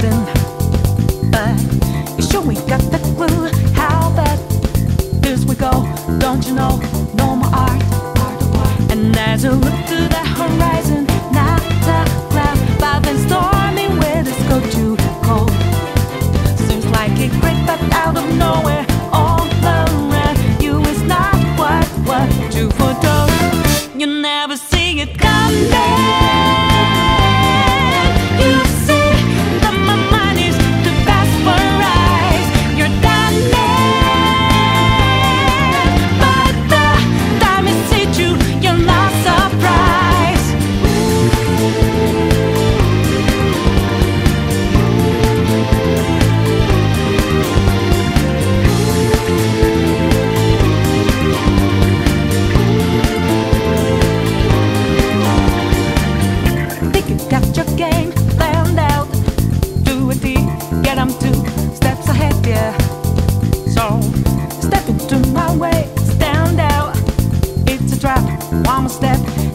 something, but sure we got the clue how that is we go. Don't you know? No more art. And as you look to the horizon, not a cloud, but then stormy weather's go too cold. Seems like it great, but out of nowhere, all around you is not what what you foretold. You never see it coming. wrong step.